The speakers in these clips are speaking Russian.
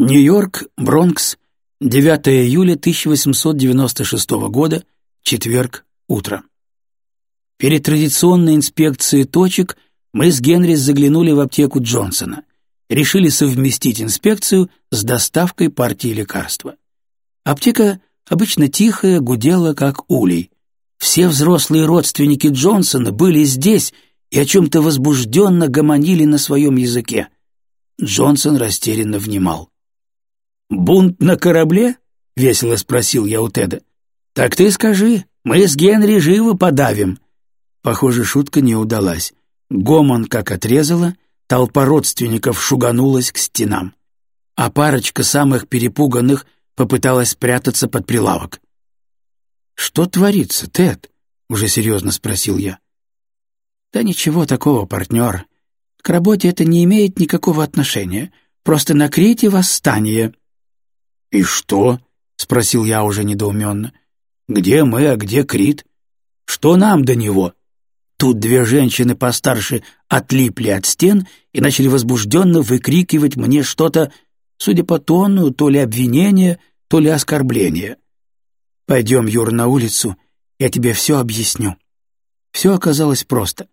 Нью-Йорк, Бронкс, 9 июля 1896 года, четверг, утро. Перед традиционной инспекцией точек мы с Генри заглянули в аптеку Джонсона. Решили совместить инспекцию с доставкой партии лекарства. Аптека обычно тихая, гудела, как улей. Все взрослые родственники Джонсона были здесь и о чем-то возбужденно гомонили на своем языке. Джонсон растерянно внимал. «Бунт на корабле?» — весело спросил я у Теда. «Так ты скажи, мы с Генри живо подавим». Похоже, шутка не удалась. Гомон как отрезала, толпа родственников шуганулась к стенам. А парочка самых перепуганных попыталась спрятаться под прилавок. «Что творится, Тед?» — уже серьезно спросил я. «Да ничего такого, партнер. К работе это не имеет никакого отношения. Просто на Крите восстание». «И что?» — спросил я уже недоуменно. «Где мы, а где Крит? Что нам до него?» Тут две женщины постарше отлипли от стен и начали возбужденно выкрикивать мне что-то, судя по тону, то ли обвинение, то ли оскорбление. «Пойдем, Юр, на улицу, я тебе все объясню». Все оказалось просто.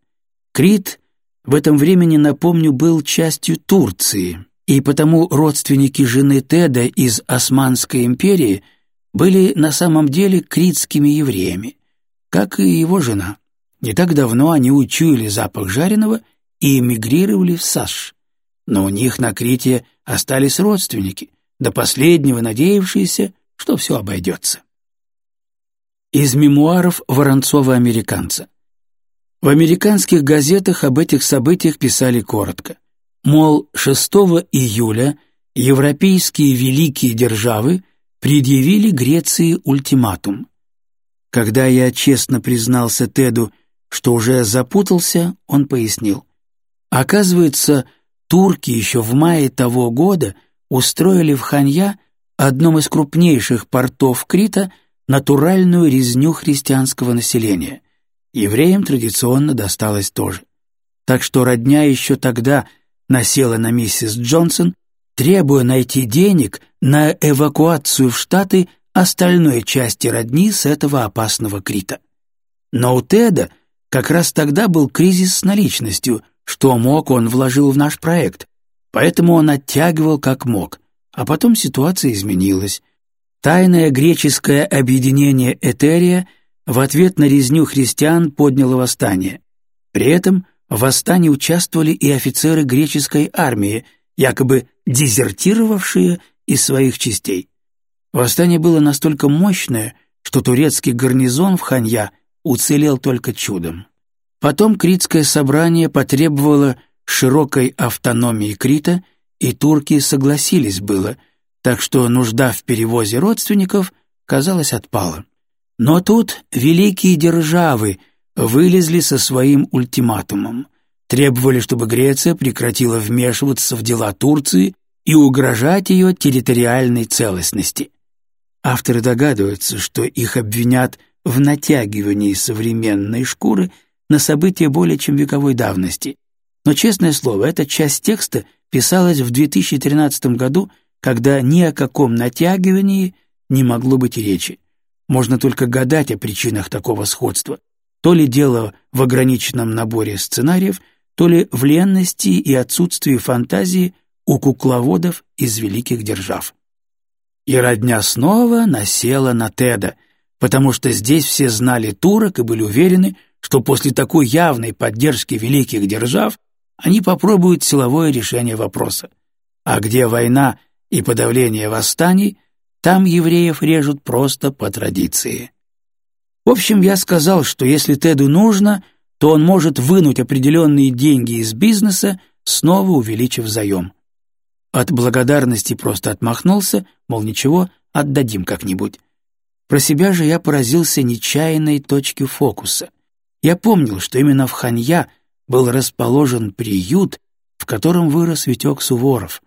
Крит в этом времени, напомню, был частью Турции, и потому родственники жены Теда из Османской империи были на самом деле критскими евреями, как и его жена. Не так давно они учуяли запах жареного и эмигрировали в Саш. Но у них на Крите остались родственники, до последнего надеявшиеся, что все обойдется. Из мемуаров Воронцова-американца. В американских газетах об этих событиях писали коротко. Мол, 6 июля европейские великие державы предъявили Греции ультиматум. Когда я честно признался Теду, что уже запутался, он пояснил. Оказывается, турки еще в мае того года устроили в Ханья, одном из крупнейших портов Крита, натуральную резню христианского населения. Евреям традиционно досталось тоже. Так что родня еще тогда – насела на миссис Джонсон, требуя найти денег на эвакуацию в Штаты остальной части родни с этого опасного Крита. Но у Теда как раз тогда был кризис с наличностью, что мог он вложил в наш проект, поэтому он оттягивал как мог, а потом ситуация изменилась. Тайное греческое объединение Этерия в ответ на резню христиан подняло восстание. При этом в восстании участвовали и офицеры греческой армии, якобы дезертировавшие из своих частей. Восстание было настолько мощное, что турецкий гарнизон в Ханья уцелел только чудом. Потом Критское собрание потребовало широкой автономии Крита, и турки согласились было, так что нужда в перевозе родственников, казалось, отпала. Но тут великие державы — вылезли со своим ультиматумом. Требовали, чтобы Греция прекратила вмешиваться в дела Турции и угрожать ее территориальной целостности. Авторы догадываются, что их обвинят в натягивании современной шкуры на события более чем вековой давности. Но, честное слово, эта часть текста писалась в 2013 году, когда ни о каком натягивании не могло быть речи. Можно только гадать о причинах такого сходства – то ли дело в ограниченном наборе сценариев, то ли в ленности и отсутствии фантазии у кукловодов из великих держав. И родня снова насела на Теда, потому что здесь все знали турок и были уверены, что после такой явной поддержки великих держав они попробуют силовое решение вопроса. А где война и подавление восстаний, там евреев режут просто по традиции. В общем, я сказал, что если Теду нужно, то он может вынуть определенные деньги из бизнеса, снова увеличив заем. От благодарности просто отмахнулся, мол, ничего, отдадим как-нибудь. Про себя же я поразился нечаянной точке фокуса. Я помнил, что именно в Ханья был расположен приют, в котором вырос Витек Суворов.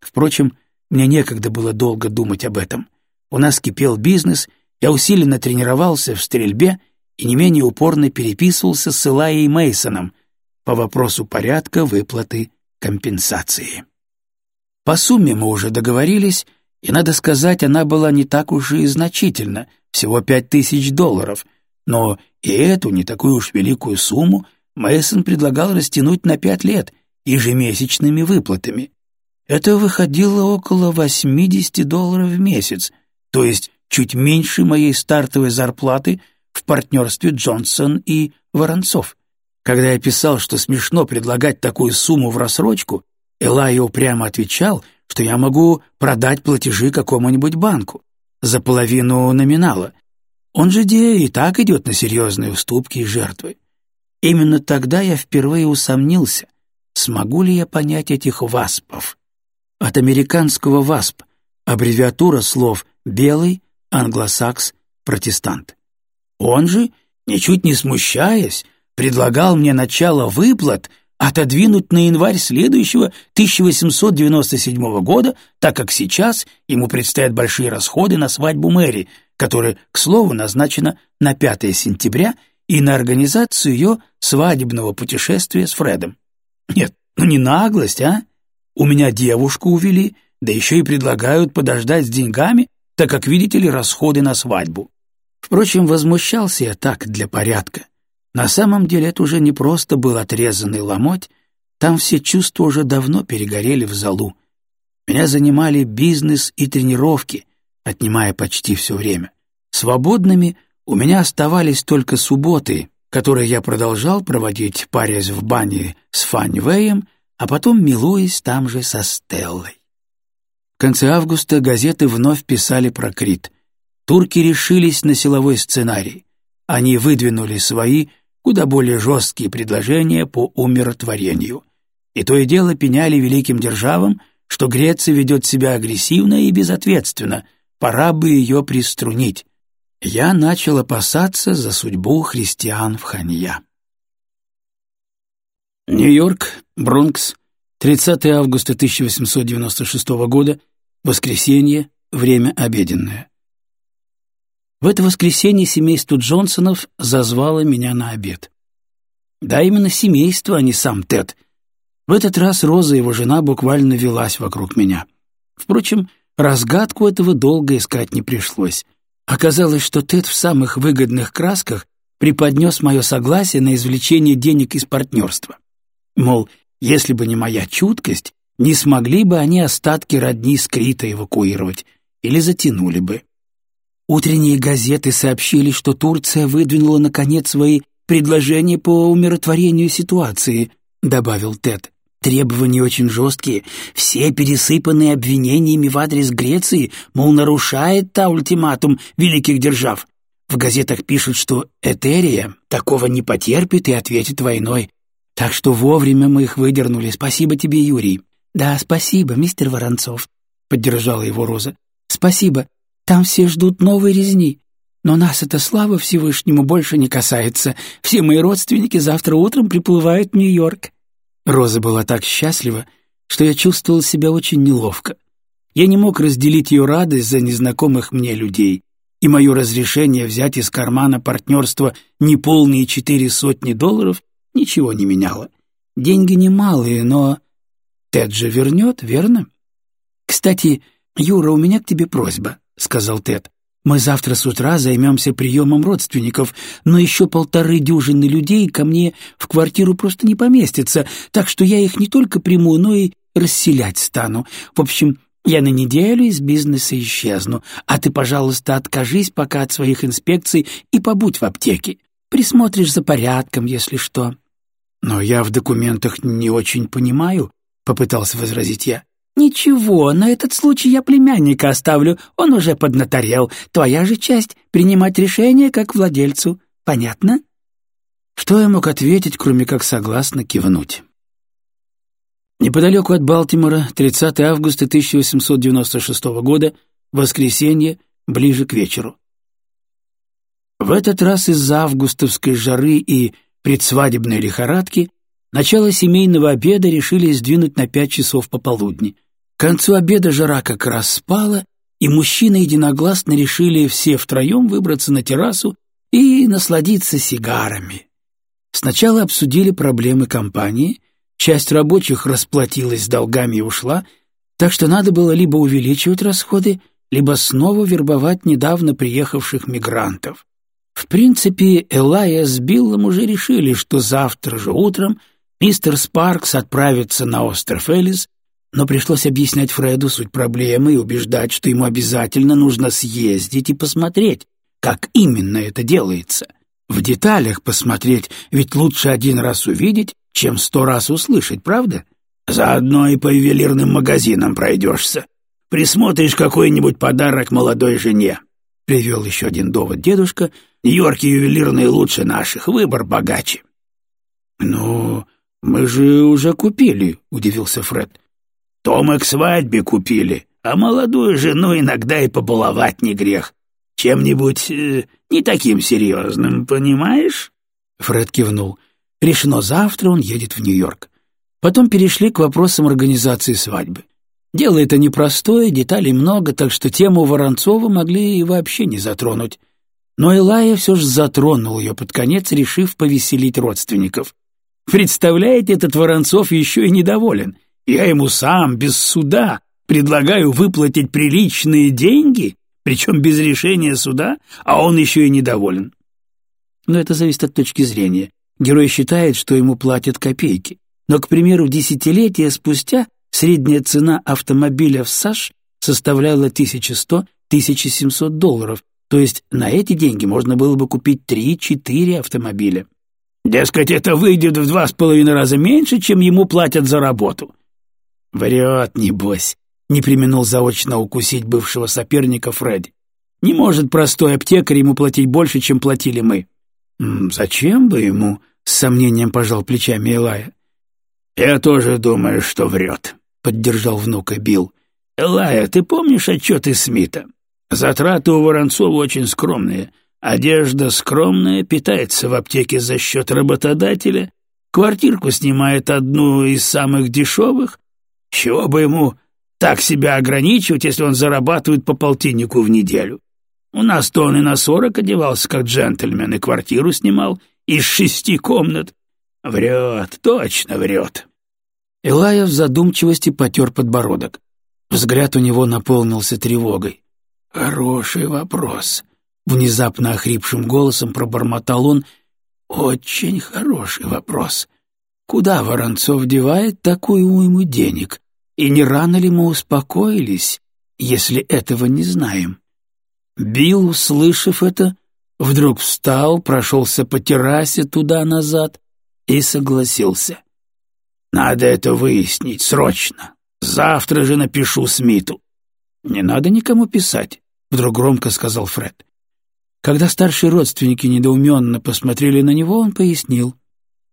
Впрочем, мне некогда было долго думать об этом. У нас кипел бизнес — я усиленно тренировался в стрельбе и не менее упорно переписывался с Элайей Мейсоном по вопросу порядка выплаты компенсации. По сумме мы уже договорились, и, надо сказать, она была не так уж и значительна, всего пять тысяч долларов, но и эту, не такую уж великую сумму, Мейсон предлагал растянуть на пять лет ежемесячными выплатами. Это выходило около 80 долларов в месяц, то есть чуть меньше моей стартовой зарплаты в партнерстве Джонсон и Воронцов. Когда я писал, что смешно предлагать такую сумму в рассрочку, Элайо прямо отвечал, что я могу продать платежи какому-нибудь банку за половину номинала. Он же де и так идет на серьезные уступки и жертвы. Именно тогда я впервые усомнился, смогу ли я понять этих васпов. От американского васп, аббревиатура слов «белый», «англосакс», «протестант». Он же, ничуть не смущаясь, предлагал мне начало выплат отодвинуть на январь следующего 1897 года, так как сейчас ему предстоят большие расходы на свадьбу Мэри, которая, к слову, назначена на 5 сентября, и на организацию ее свадебного путешествия с Фредом. Нет, ну не наглость, а? У меня девушку увели, да еще и предлагают подождать с деньгами, так как, видите ли, расходы на свадьбу. Впрочем, возмущался я так, для порядка. На самом деле это уже не просто был отрезанный ломоть, там все чувства уже давно перегорели в залу. Меня занимали бизнес и тренировки, отнимая почти все время. Свободными у меня оставались только субботы, которые я продолжал проводить, парясь в бане с Фанни Вэем, а потом милуясь там же со Стеллой. В конце августа газеты вновь писали про Крит. Турки решились на силовой сценарий. Они выдвинули свои, куда более жесткие предложения по умиротворению. И то и дело пеняли великим державам, что Греция ведет себя агрессивно и безответственно, пора бы ее приструнить. Я начал опасаться за судьбу христиан в Ханья. Нью-Йорк, Бронкс, 30 августа 1896 года, воскресенье, время обеденное. В это воскресенье семейство Джонсонов зазвало меня на обед. Да, именно семейство, а не сам Тед. В этот раз Роза, его жена, буквально велась вокруг меня. Впрочем, разгадку этого долго искать не пришлось. Оказалось, что Тед в самых выгодных красках преподнес мое согласие на извлечение денег из партнерства. Мол, если бы не моя чуткость, не смогли бы они остатки родни Скрита эвакуировать или затянули бы. Утренние газеты сообщили, что Турция выдвинула, наконец, свои предложения по умиротворению ситуации, добавил Тед. Требования очень жесткие, все пересыпанные обвинениями в адрес Греции, мол, нарушает та ультиматум великих держав. В газетах пишут, что Этерия такого не потерпит и ответит войной. Так что вовремя мы их выдернули. Спасибо тебе, Юрий. Да, спасибо, мистер Воронцов, поддержала его Роза. Спасибо. Там все ждут новой резни. Но нас эта слава Всевышнему больше не касается. Все мои родственники завтра утром приплывают в Нью-Йорк». Роза была так счастлива, что я чувствовал себя очень неловко. Я не мог разделить ее радость за незнакомых мне людей, и мое разрешение взять из кармана партнерства неполные четыре сотни долларов ничего не меняло. Деньги немалые, но... Тед же вернет, верно? Кстати, Юра, у меня к тебе просьба. — сказал Тед. «Мы завтра с утра займемся приемом родственников, но еще полторы дюжины людей ко мне в квартиру просто не поместятся, так что я их не только приму, но и расселять стану. В общем, я на неделю из бизнеса исчезну, а ты, пожалуйста, откажись пока от своих инспекций и побудь в аптеке. Присмотришь за порядком, если что». «Но я в документах не очень понимаю», — попытался возразить я. «Ничего, на этот случай я племянника оставлю, он уже поднаторел. Твоя же часть — принимать решение как владельцу. Понятно?» Что я мог ответить, кроме как согласно кивнуть? Неподалеку от Балтимора, 30 августа 1896 года, воскресенье, ближе к вечеру. В этот раз из-за августовской жары и предсвадебной лихорадки начало семейного обеда решили сдвинуть на пять часов пополудни. К концу обеда жара как раз спала, и мужчины единогласно решили все втроем выбраться на террасу и насладиться сигарами. Сначала обсудили проблемы компании, часть рабочих расплатилась с долгами и ушла, Так что надо было либо увеличивать расходы, либо снова вербовать недавно приехавших мигрантов. В принципе, Элайя с Биллом уже решили, что завтра же утром мистер Спаркс отправится на остров Элис, но пришлось объяснять Фреду суть проблемы и убеждать, что ему обязательно нужно съездить и посмотреть, как именно это делается. В деталях посмотреть, ведь лучше один раз увидеть, чем сто раз услышать, правда? Заодно и по ювелирным магазинам пройдешься. Присмотришь какой-нибудь подарок молодой жене. Привел еще один довод дедушка. Нью-Йорки ювелирные лучше наших, выбор богаче. «Ну, мы же уже купили», — удивился Фред. «То к свадьбе купили, а молодую жену иногда и побаловать не грех. Чем-нибудь э, не таким серьезным, понимаешь?» Фред кивнул. Решено, завтра он едет в Нью-Йорк. Потом перешли к вопросам организации свадьбы. Дело это непростое, деталей много, так что тему Воронцова могли и вообще не затронуть. Но Илая все же затронул ее под конец, решив повеселить родственников. «Представляете, этот Воронцов еще и недоволен. Я ему сам, без суда, предлагаю выплатить приличные деньги, причем без решения суда, а он еще и недоволен». Но это зависит от точки зрения. Герой считает, что ему платят копейки. Но, к примеру, десятилетия спустя средняя цена автомобиля в САШ составляла 1100-1700 долларов, то есть на эти деньги можно было бы купить 3-4 автомобиля. Дескать, это выйдет в два с половиной раза меньше, чем ему платят за работу. Врет, небось, не применул заочно укусить бывшего соперника Фредди. Не может простой аптекарь ему платить больше, чем платили мы. «Зачем бы ему?» — с сомнением пожал плечами Элая. «Я тоже думаю, что врет», — поддержал внука Билл. «Элая, ты помнишь отчеты Смита? Затраты у Воронцова очень скромные. Одежда скромная, питается в аптеке за счет работодателя, квартирку снимает одну из самых дешевых. Чего бы ему так себя ограничивать, если он зарабатывает по полтиннику в неделю? У нас то он и на сорок одевался, как джентльмен, и квартиру снимал из шести комнат. Врет, точно врет. Илая в задумчивости потер подбородок. Взгляд у него наполнился тревогой. «Хороший вопрос», — внезапно охрипшим голосом пробормотал он. «Очень хороший вопрос. Куда Воронцов девает такую уйму денег? И не рано ли мы успокоились, если этого не знаем?» Билл, услышав это, вдруг встал, прошелся по террасе туда-назад и согласился. «Надо это выяснить срочно. Завтра же напишу Смиту». «Не надо никому писать», — вдруг громко сказал Фред. Когда старшие родственники недоуменно посмотрели на него, он пояснил.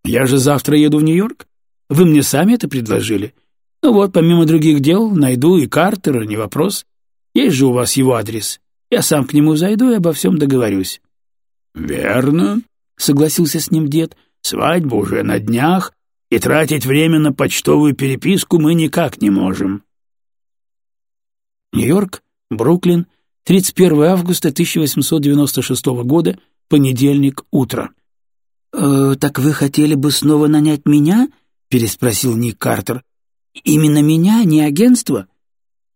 «Я же завтра еду в Нью-Йорк. Вы мне сами это предложили. Ну вот, помимо других дел, найду и Картера, не вопрос. Есть же у вас его адрес. Я сам к нему зайду и обо всем договорюсь». «Верно», — согласился с ним дед. «Свадьба уже на днях, и тратить время на почтовую переписку мы никак не можем». Нью-Йорк, Бруклин, 31 августа 1896 года, понедельник, утро. «Э, «Так вы хотели бы снова нанять меня?» — переспросил Ник Картер. «Именно меня, не агентство?»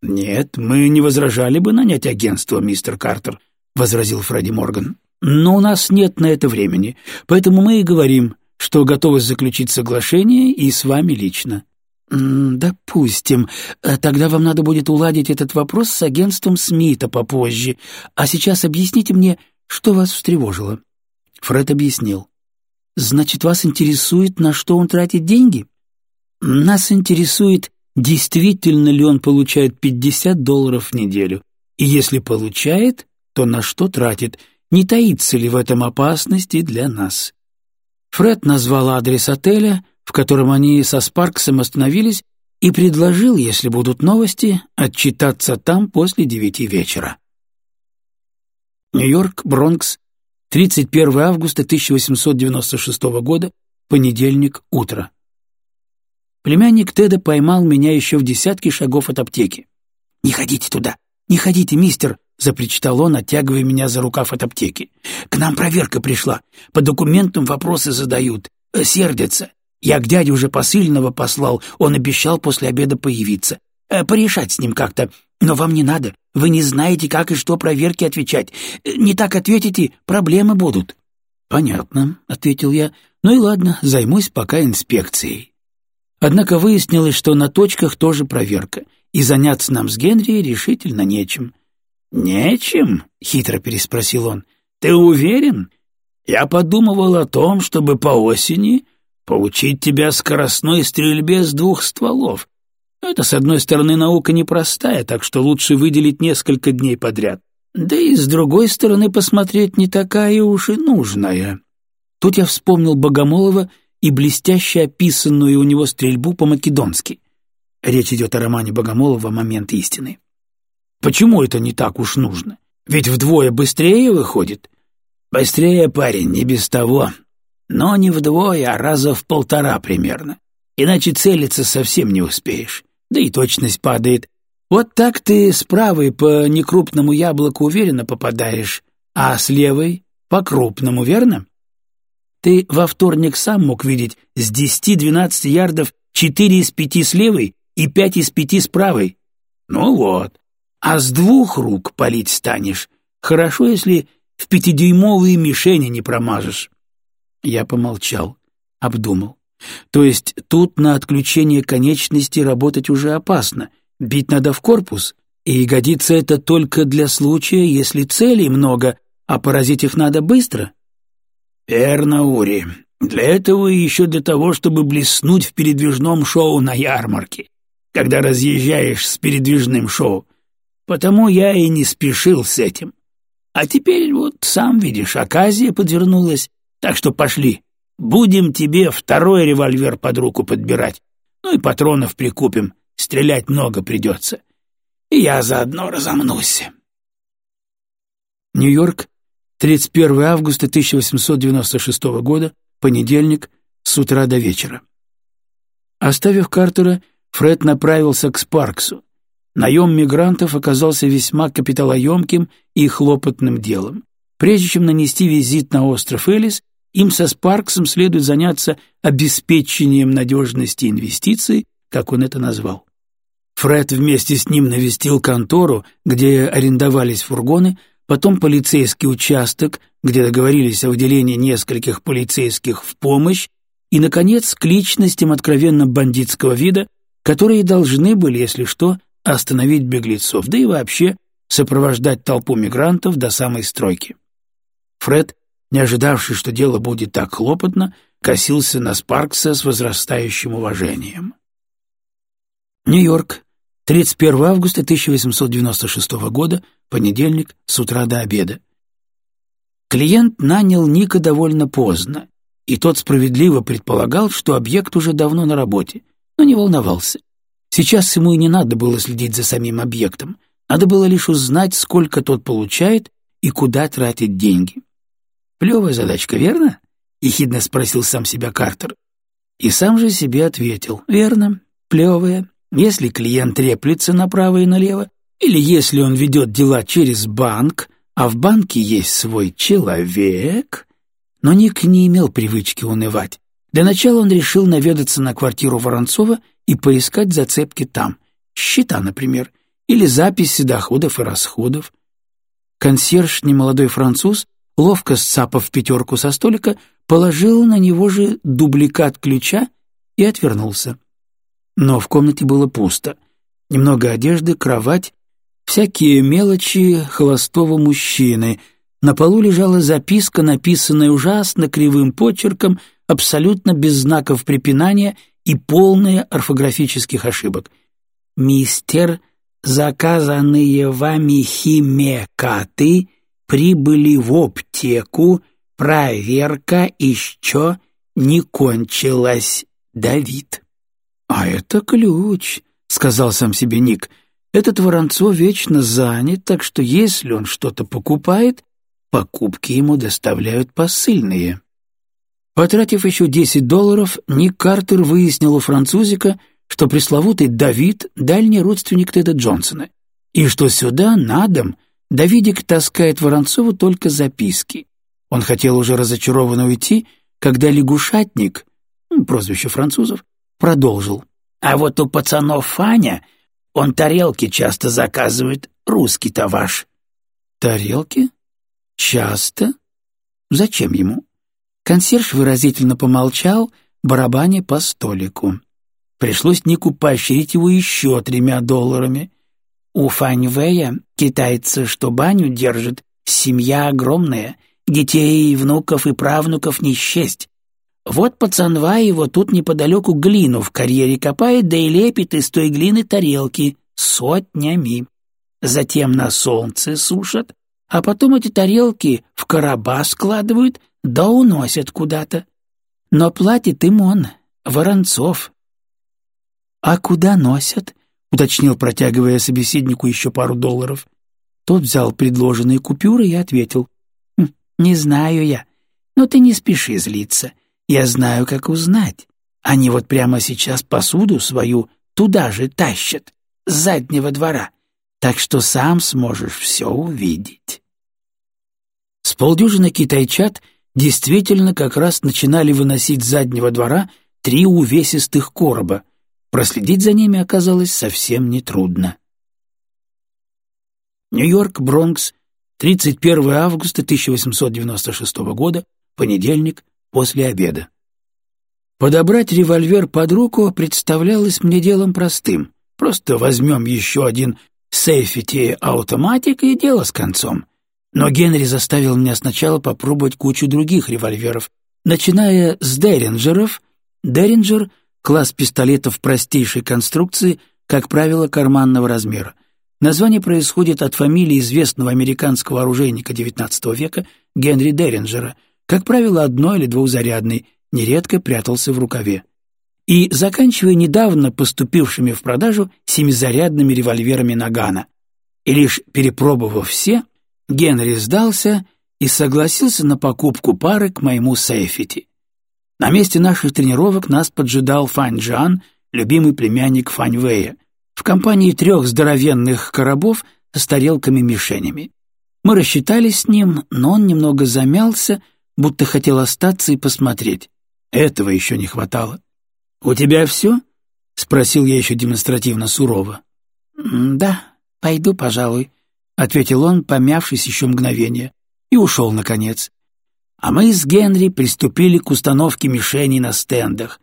«Нет, мы не возражали бы нанять агентство, мистер Картер», — возразил Фредди Морган. «Но у нас нет на это времени, поэтому мы и говорим, что готовы заключить соглашение и с вами лично». «Допустим. Э, тогда вам надо будет уладить этот вопрос с агентством Смита попозже. А сейчас объясните мне, что вас встревожило». Фред объяснил. «Значит, вас интересует, на что он тратит деньги?» «Нас интересует, действительно ли он получает 50 долларов в неделю, и если получает, то на что тратит, не таится ли в этом опасности для нас. Фред назвал адрес отеля, в котором они со Спарксом остановились, и предложил, если будут новости, отчитаться там после девяти вечера. Нью-Йорк, Бронкс, 31 августа 1896 года, понедельник, утро. Племянник Теда поймал меня еще в десятке шагов от аптеки. «Не ходите туда! Не ходите, мистер!» — запричитал он, оттягивая меня за рукав от аптеки. «К нам проверка пришла. По документам вопросы задают. Сердятся. Я к дяде уже посыльного послал. Он обещал после обеда появиться. э, порешать с ним как-то. Но вам не надо. Вы не знаете, как и что проверки отвечать. Э, не так ответите, проблемы будут». «Понятно», — ответил я. «Ну и ладно, займусь пока инспекцией». Однако выяснилось, что на точках тоже проверка, и заняться нам с Генри решительно нечем. «Нечем?» — хитро переспросил он. «Ты уверен? Я подумывал о том, чтобы по осени поучить тебя скоростной стрельбе с двух стволов. Это, с одной стороны, наука непростая, так что лучше выделить несколько дней подряд. Да и с другой стороны, посмотреть не такая уж и нужная. Тут я вспомнил Богомолова и блестяще описанную у него стрельбу по-македонски. Речь идет о романе Богомолова «Момент истины». Почему это не так уж нужно? Ведь вдвое быстрее выходит. Быстрее, парень, не без того. Но не вдвое, а раза в полтора примерно. Иначе целиться совсем не успеешь. Да и точность падает. Вот так ты с правой по некрупному яблоку уверенно попадаешь, а с левой — по крупному, верно? Ты во вторник сам мог видеть с десяти-двенадцати ярдов четыре из пяти с левой и пять из пяти с правой. Ну вот. А с двух рук палить станешь. Хорошо, если в пятидюймовые мишени не промажешь. Я помолчал, обдумал. То есть тут на отключение конечности работать уже опасно, бить надо в корпус, и годится это только для случая, если целей много, а поразить их надо быстро. Верно. Для этого и еще для того, чтобы блеснуть в передвижном шоу на ярмарке, когда разъезжаешь с передвижным шоу. Потому я и не спешил с этим. А теперь вот сам видишь, оказия подвернулась, так что пошли. Будем тебе второй револьвер под руку подбирать. Ну и патронов прикупим, стрелять много придется. И я заодно разомнусь. Нью-Йорк, 31 августа 1896 года, понедельник, с утра до вечера. Оставив Картера, Фред направился к Спарксу. Наем мигрантов оказался весьма капиталоемким и хлопотным делом. Прежде чем нанести визит на остров Элис, им со Спарксом следует заняться обеспечением надежности инвестиций, как он это назвал. Фред вместе с ним навестил контору, где арендовались фургоны, потом полицейский участок, где договорились о выделении нескольких полицейских в помощь, и, наконец, к личностям откровенно бандитского вида, которые должны были, если что, остановить беглецов, да и вообще сопровождать толпу мигрантов до самой стройки. Фред, не ожидавший, что дело будет так хлопотно, косился на Спаркса с возрастающим уважением. Нью-Йорк, 31 августа 1896 года, понедельник, с утра до обеда. Клиент нанял Ника довольно поздно, и тот справедливо предполагал, что объект уже давно на работе, но не волновался. Сейчас ему и не надо было следить за самим объектом, надо было лишь узнать, сколько тот получает и куда тратить деньги. «Плевая задачка, верно?» — ехидно спросил сам себя Картер. И сам же себе ответил. «Верно, плевая. Если клиент треплется направо и налево, или если он ведет дела через банк, а в банке есть свой человек...» Но Ник не имел привычки унывать. Для начала он решил наведаться на квартиру Воронцова и поискать зацепки там, счета, например, или записи доходов и расходов. Консьерж, немолодой француз, ловко сцапав пятерку со столика, положил на него же дубликат ключа и отвернулся. Но в комнате было пусто. Немного одежды, кровать, всякие мелочи холостого мужчины. На полу лежала записка, написанная ужасно кривым почерком, абсолютно без знаков препинания и полная орфографических ошибок. «Мистер, заказанные вами химикаты прибыли в аптеку, проверка еще не кончилась, Давид». «А это ключ», — сказал сам себе Ник. «Этот Воронцов вечно занят, так что если он что-то покупает, покупки ему доставляют посыльные». Потратив еще 10 долларов, Ник Картер выяснил у французика, что пресловутый Давид — дальний родственник Теда Джонсона, и что сюда, на дом, Давидик таскает Воронцову только записки. Он хотел уже разочарованно уйти, когда лягушатник, прозвище французов, продолжил. «А вот у пацанов Фаня Он тарелки часто заказывает, русский-то ваш». «Тарелки? Часто? Зачем ему?» Консьерж выразительно помолчал, барабаня по столику. Пришлось Нику поощрить его еще тремя долларами. У Фаньвэя, китайца, что баню держит, семья огромная, детей, внуков и правнуков не счесть. Вот пацанва его тут неподалеку глину в карьере копает, да и лепит из той глины тарелки сотнями. Затем на солнце сушат, а потом эти тарелки в короба складывают да уносят куда-то. Но платит им он, Воронцов. «А куда носят?» — уточнил, протягивая собеседнику еще пару долларов. Тот взял предложенные купюры и ответил. «Хм, «Не знаю я, но ты не спеши злиться. Я знаю, как узнать. Они вот прямо сейчас посуду свою туда же тащат, с заднего двора, так что сам сможешь все увидеть». С полдюжины китайчат действительно как раз начинали выносить с заднего двора три увесистых короба. Проследить за ними оказалось совсем нетрудно. Нью-Йорк, Бронкс, 31 августа 1896 года, понедельник, после обеда. Подобрать револьвер под руку представлялось мне делом простым. Просто возьмем еще один сейфити автоматик и дело с концом. Но Генри заставил меня сначала попробовать кучу других револьверов, начиная с Деринджеров. Деринджер — класс пистолетов простейшей конструкции, как правило, карманного размера. Название происходит от фамилии известного американского оружейника XIX века Генри Деринджера, как правило, одно- или двухзарядный, нередко прятался в рукаве. И заканчивая недавно поступившими в продажу семизарядными револьверами Нагана. И лишь перепробовав все — Генри сдался и согласился на покупку пары к моему сейфити. На месте наших тренировок нас поджидал Фань Джан, любимый племянник Фань Вэя, в компании трех здоровенных коробов с тарелками-мишенями. Мы рассчитались с ним, но он немного замялся, будто хотел остаться и посмотреть. Этого еще не хватало. «У тебя все?» — спросил я еще демонстративно сурово. «Да, пойду, пожалуй», — ответил он, помявшись еще мгновение, и ушел, наконец. А мы с Генри приступили к установке мишеней на стендах.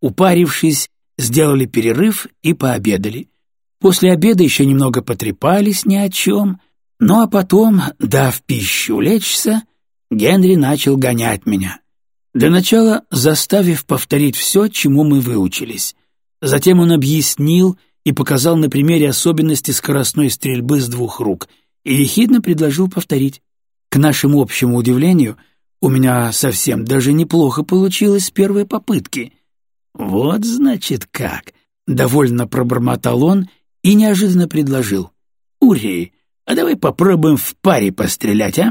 Упарившись, сделали перерыв и пообедали. После обеда еще немного потрепались ни о чем, ну а потом, дав пищу лечься, Генри начал гонять меня. Для начала заставив повторить все, чему мы выучились. Затем он объяснил, и показал на примере особенности скоростной стрельбы с двух рук и ехидно предложил повторить. К нашему общему удивлению, у меня совсем даже неплохо получилось с первой попытки. «Вот, значит, как!» — довольно пробормотал он и неожиданно предложил. «Урей, а давай попробуем в паре пострелять, а?»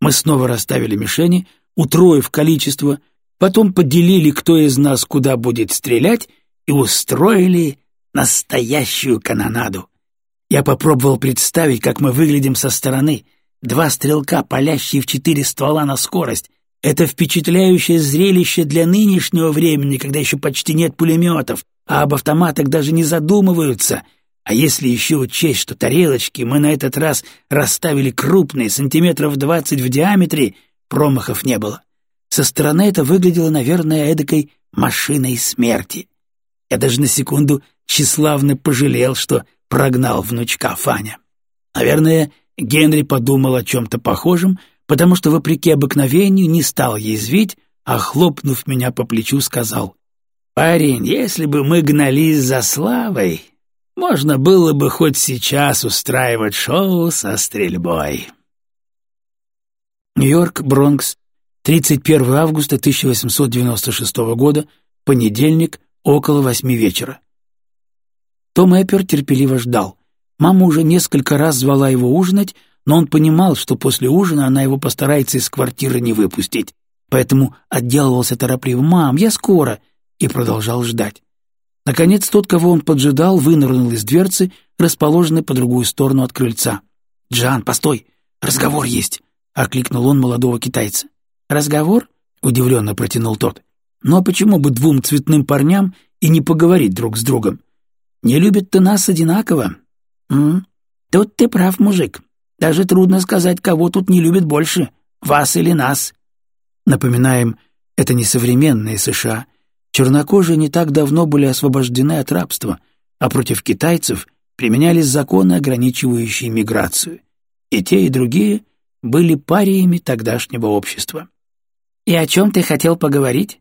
Мы снова расставили мишени, утроив количество, потом поделили, кто из нас куда будет стрелять, и устроили Настоящую канонаду. Я попробовал представить, как мы выглядим со стороны. Два стрелка, палящие в четыре ствола на скорость. Это впечатляющее зрелище для нынешнего времени, когда еще почти нет пулеметов, а об автоматах даже не задумываются. А если еще учесть, что тарелочки мы на этот раз расставили крупные, сантиметров двадцать в диаметре, промахов не было. Со стороны это выглядело, наверное, эдакой машиной смерти. Я даже на секунду тщеславно пожалел, что прогнал внучка Фаня. Наверное, Генри подумал о чем-то похожем, потому что, вопреки обыкновению, не стал язвить, а, хлопнув меня по плечу, сказал, «Парень, если бы мы гнались за славой, можно было бы хоть сейчас устраивать шоу со стрельбой». Нью-Йорк, Бронкс, 31 августа 1896 года, понедельник, около восьми вечера. Том Эппер терпеливо ждал. Мама уже несколько раз звала его ужинать, но он понимал, что после ужина она его постарается из квартиры не выпустить, поэтому отделывался торопливо «Мам, я скоро!» и продолжал ждать. Наконец тот, кого он поджидал, вынырнул из дверцы, расположенной по другую сторону от крыльца. «Джан, постой! Разговор есть!» — окликнул он молодого китайца. «Разговор?» — удивленно протянул тот. «Ну а почему бы двум цветным парням и не поговорить друг с другом?» Не любят-то нас одинаково. М? Тут ты прав, мужик. Даже трудно сказать, кого тут не любят больше, вас или нас. Напоминаем, это не современные США. Чернокожие не так давно были освобождены от рабства, а против китайцев применялись законы, ограничивающие миграцию. И те, и другие были париями тогдашнего общества. «И о чем ты хотел поговорить?»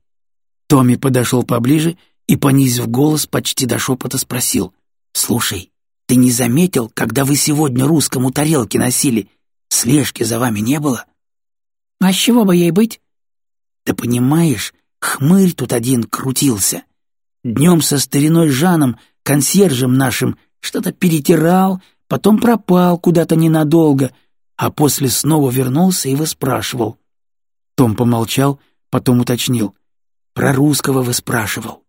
Томми подошел поближе и, понизив голос, почти до шепота спросил. «Слушай, ты не заметил, когда вы сегодня русскому тарелки носили? Слежки за вами не было?» «А с чего бы ей быть?» «Да понимаешь, хмырь тут один крутился. Днем со стариной Жаном, консьержем нашим, что-то перетирал, потом пропал куда-то ненадолго, а после снова вернулся и выспрашивал. Том помолчал, потом уточнил. «Про русского выспрашивал».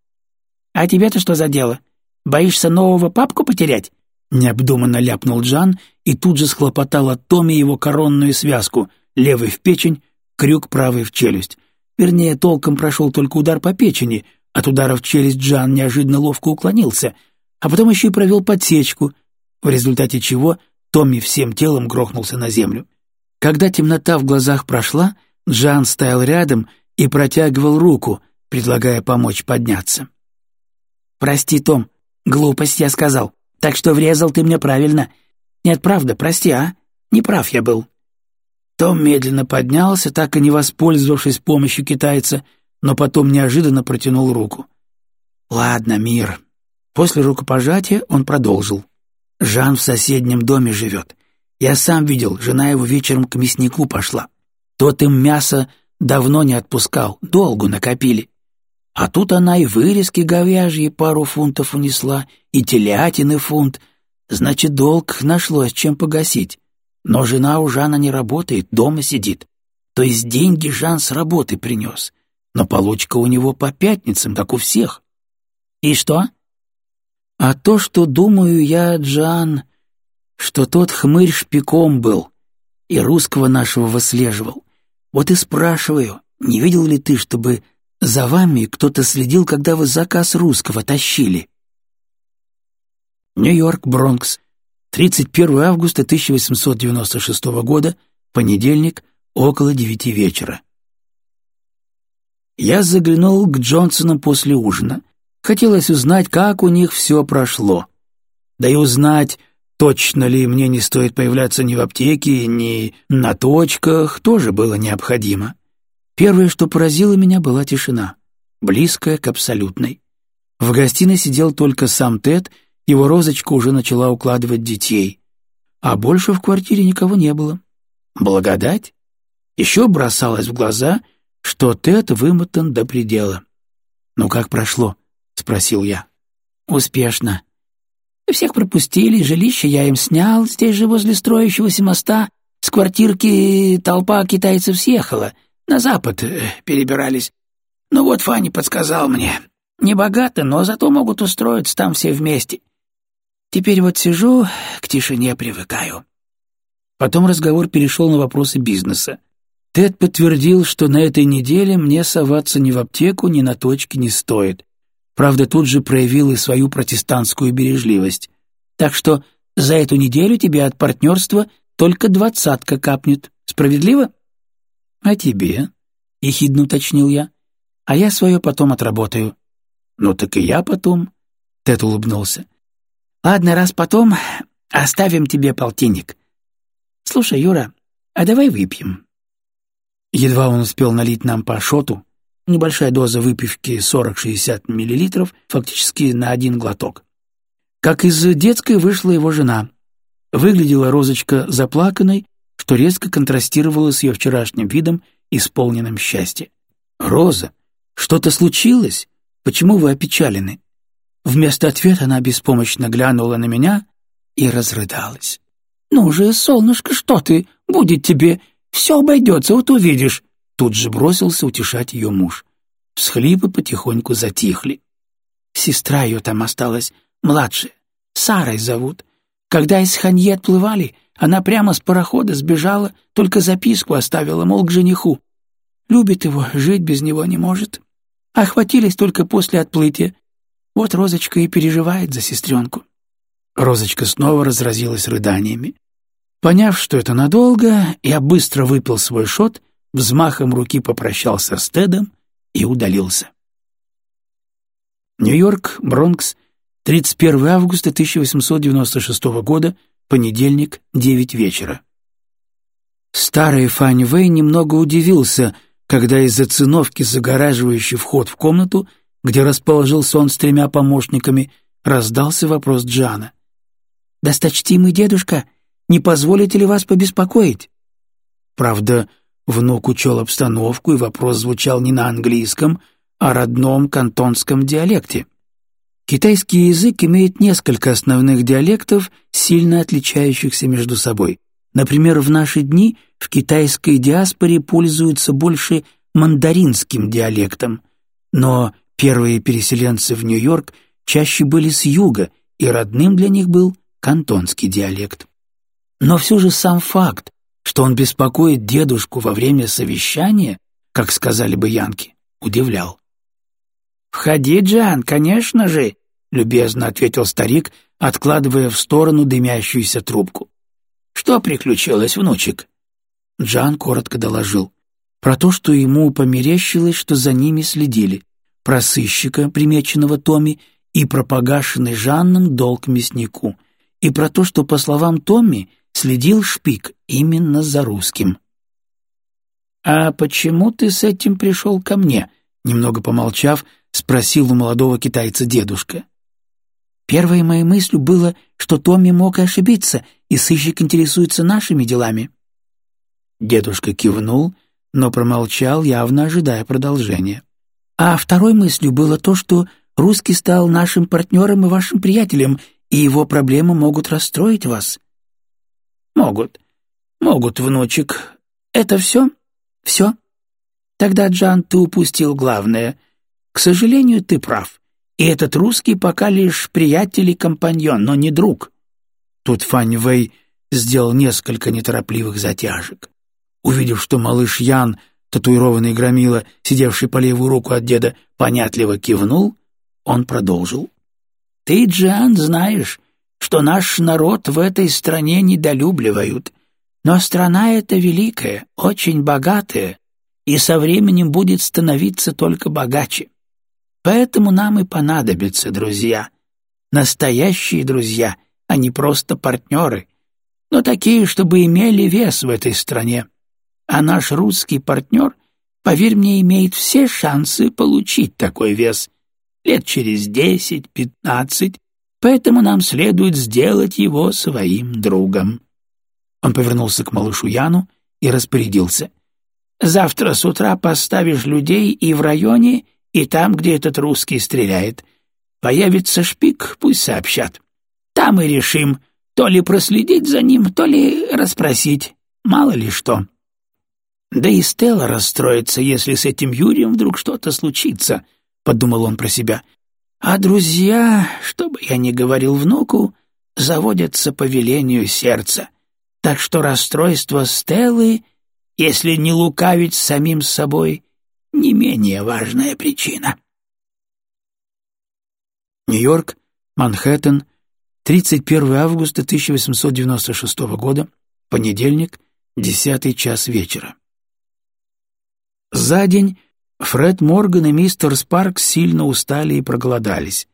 «А тебе-то что за дело? Боишься нового папку потерять?» Необдуманно ляпнул Джан и тут же схлопотал от Томи его коронную связку, левый в печень, крюк правый в челюсть. Вернее, толком прошел только удар по печени, от удара в челюсть Джан неожиданно ловко уклонился, а потом еще и провел подсечку, в результате чего Томми всем телом грохнулся на землю. Когда темнота в глазах прошла, Джан стоял рядом и протягивал руку, предлагая помочь подняться. «Прости, Том, глупость я сказал, так что врезал ты мне правильно. Нет, правда, прости, а? Не прав я был». Том медленно поднялся, так и не воспользовавшись помощью китайца, но потом неожиданно протянул руку. «Ладно, мир». После рукопожатия он продолжил. «Жан в соседнем доме живет. Я сам видел, жена его вечером к мяснику пошла. Тот им мясо давно не отпускал, долгу накопили. А тут она и вырезки говяжьи пару фунтов унесла, и телятины фунт. Значит, долг нашлось чем погасить. Но жена у Жана не работает, дома сидит. То есть деньги Жан с работы принес. Но получка у него по пятницам, как у всех. И что? А то, что думаю я, Джан, что тот хмырь шпиком был и русского нашего выслеживал. Вот и спрашиваю, не видел ли ты, чтобы за вами кто-то следил, когда вы заказ русского тащили?» Нью-Йорк, Бронкс, 31 августа 1896 года, понедельник, около девяти вечера. Я заглянул к Джонсонам после ужина. Хотелось узнать, как у них все прошло. Да и узнать, точно ли мне не стоит появляться ни в аптеке, ни на точках, тоже было необходимо. Первое, что поразило меня, была тишина, близкая к абсолютной. В гостиной сидел только сам Тед, его розочка уже начала укладывать детей. А больше в квартире никого не было. Благодать? Еще бросалось в глаза, что Тед вымотан до предела. «Ну как прошло?» — спросил я. «Успешно. Всех пропустили, жилище я им снял, здесь же возле строящегося моста. С квартирки толпа китайцев съехала, на запад э, перебирались. Ну вот Фанни подсказал мне. Не богато, но зато могут устроиться там все вместе. Теперь вот сижу, к тишине привыкаю. Потом разговор перешел на вопросы бизнеса. Тед подтвердил, что на этой неделе мне соваться ни в аптеку, ни на точке не стоит. Правда, тут же проявил и свою протестантскую бережливость. Так что за эту неделю тебе от партнерства только двадцатка капнет. Справедливо? — А тебе? — ехидно уточнил я. — А я свое потом отработаю. — Ну так и я потом. Тед улыбнулся. Ладно, раз потом, оставим тебе полтинник. Слушай, Юра, а давай выпьем. Едва он успел налить нам по шоту, небольшая доза выпивки 40-60 миллилитров, фактически на один глоток. Как из детской вышла его жена. Выглядела розочка заплаканной, что резко контрастировало с ее вчерашним видом, исполненным счастья. «Роза, что-то случилось? Почему вы опечалены?» Вместо ответа она беспомощно глянула на меня и разрыдалась. «Ну же, солнышко, что ты? Будет тебе. Все обойдется, вот увидишь». Тут же бросился утешать ее муж. Всхлипы потихоньку затихли. Сестра ее там осталась, младшая. Сарой зовут. Когда из Ханье отплывали, она прямо с парохода сбежала, только записку оставила, мол, к жениху. Любит его, жить без него не может. Охватились только после отплытия, Вот Розочка и переживает за сестренку». Розочка снова разразилась рыданиями. Поняв, что это надолго, я быстро выпил свой шот, взмахом руки попрощался с Тедом и удалился. Нью-Йорк, Бронкс, 31 августа 1896 года, понедельник, 9 вечера. Старый Фанни Вэй немного удивился, когда из-за циновки, загораживающей вход в комнату, где расположился он с тремя помощниками, раздался вопрос Джана. «Досточтимый дедушка, не позволите ли вас побеспокоить?» Правда, внук учел обстановку, и вопрос звучал не на английском, а родном кантонском диалекте. Китайский язык имеет несколько основных диалектов, сильно отличающихся между собой. Например, в наши дни в китайской диаспоре пользуются больше мандаринским диалектом, но первые переселенцы в Нью-Йорк чаще были с юга, и родным для них был кантонский диалект. Но все же сам факт, что он беспокоит дедушку во время совещания, как сказали бы янки, удивлял. «Входи, Джан, конечно же», — любезно ответил старик, откладывая в сторону дымящуюся трубку. «Что приключилось, внучек?» Джан коротко доложил. Про то, что ему померещилось, что за ними следили. Про сыщика, примеченного Томми, и про погашенный Жанном долг мяснику. И про то, что, по словам Томми, следил шпик именно за русским. «А почему ты с этим пришел ко мне?» Немного помолчав, спросил у молодого китайца дедушка. Первой моей мыслью было, что Томми мог ошибиться, и сыщик интересуется нашими делами. Дедушка кивнул, но промолчал, явно ожидая продолжения. А второй мыслью было то, что русский стал нашим партнером и вашим приятелем, и его проблемы могут расстроить вас. Могут. Могут, внучек. Это все? Все? Тогда, Джан, ты упустил главное. К сожалению, ты прав. И этот русский пока лишь приятель и компаньон, но не друг. Тут Фань Вэй сделал несколько неторопливых затяжек. Увидев, что малыш Ян, татуированный громила, сидевший по левую руку от деда, понятливо кивнул, он продолжил. «Ты, Джан, знаешь, что наш народ в этой стране недолюбливают, но страна эта великая, очень богатая, и со временем будет становиться только богаче. Поэтому нам и понадобятся друзья. Настоящие друзья, а не просто партнеры, но такие, чтобы имели вес в этой стране. А наш русский партнер, поверь мне, имеет все шансы получить такой вес лет через десять-пятнадцать, поэтому нам следует сделать его своим другом». Он повернулся к малышу Яну и распорядился. «Завтра с утра поставишь людей и в районе, и там, где этот русский стреляет. Появится шпик, пусть сообщат. Там и решим, то ли проследить за ним, то ли расспросить. Мало ли что. Да и Стелла расстроится, если с этим Юрием вдруг что-то случится», — подумал он про себя. «А друзья, что бы я ни говорил внуку, заводятся по велению сердца. Так что расстройство Стеллы, если не лукавить самим собой, не менее важная причина». Нью-Йорк, Манхэттен, 31 августа 1896 года, понедельник, 10 час вечера. За день Фред Морган и мистер Спаркс сильно устали и проголодались.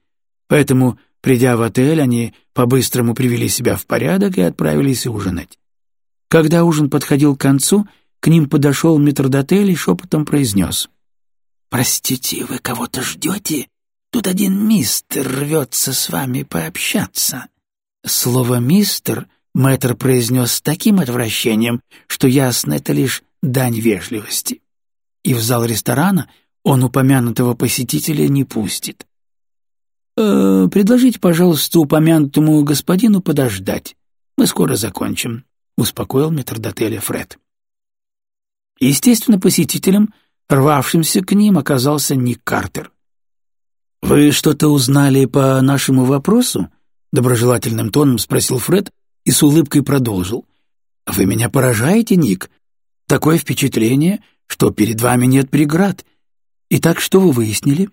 Поэтому, придя в отель, они по-быстрому привели себя в порядок и отправились ужинать. Когда ужин подходил к концу, к ним подошел метрдотель и шепотом произнес. «Простите, вы кого-то ждете? Тут один мистер рвется с вами пообщаться». Слово «мистер» мэтр произнес с таким отвращением, что ясно это лишь дань вежливости и в зал ресторана он упомянутого посетителя не пустит. «Э, «Предложите, пожалуйста, упомянутому господину подождать. Мы скоро закончим», — успокоил метрдотеля Фред. Естественно, посетителем, рвавшимся к ним, оказался Ник Картер. «Вы что-то узнали по нашему вопросу?» — доброжелательным тоном спросил Фред и с улыбкой продолжил. «Вы меня поражаете, Ник. Такое впечатление, что перед вами нет преград. Итак, что вы выяснили?»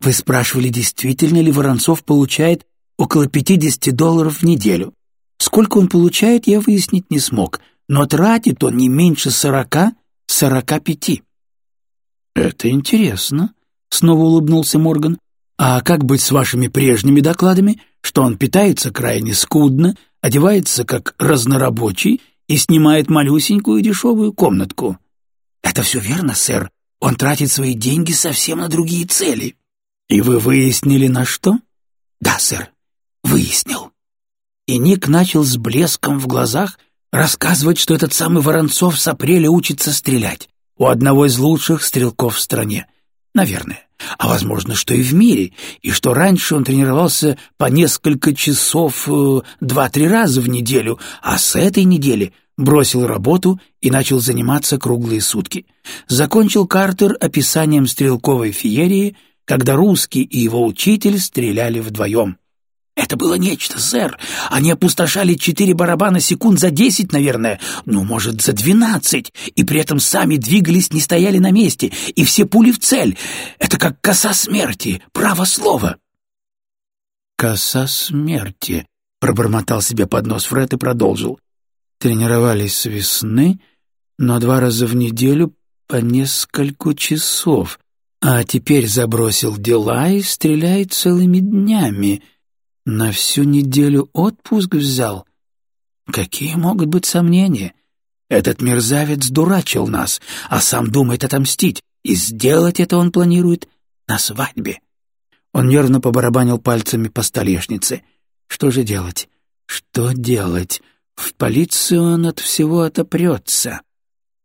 Вы спрашивали, действительно ли Воронцов получает около 50 долларов в неделю. Сколько он получает, я выяснить не смог, но тратит он не меньше сорока-сорока пяти. «Это интересно», — снова улыбнулся Морган. «А как быть с вашими прежними докладами, что он питается крайне скудно, одевается как разнорабочий и снимает малюсенькую дешевую комнатку?» «Это все верно, сэр. Он тратит свои деньги совсем на другие цели». «И вы выяснили, на что?» «Да, сэр, выяснил». И Ник начал с блеском в глазах рассказывать, что этот самый Воронцов с апреля учится стрелять у одного из лучших стрелков в стране. Наверное. А возможно, что и в мире, и что раньше он тренировался по несколько часов э, два-три раза в неделю, а с этой недели бросил работу и начал заниматься круглые сутки. Закончил Картер описанием стрелковой феерии, когда русский и его учитель стреляли вдвоем. Это было нечто, сэр. Они опустошали четыре барабана секунд за десять, наверное, ну, может, за двенадцать, и при этом сами двигались, не стояли на месте, и все пули в цель. Это как коса смерти, право слово. «Коса смерти», — пробормотал себе под нос Фред и продолжил. Тренировались с весны, но два раза в неделю по несколько часов, а теперь забросил дела и стреляет целыми днями — на всю неделю отпуск взял? Какие могут быть сомнения? Этот мерзавец дурачил нас, а сам думает отомстить, и сделать это он планирует на свадьбе. Он нервно побарабанил пальцами по столешнице. Что же делать? Что делать? В полицию он от всего отопрется.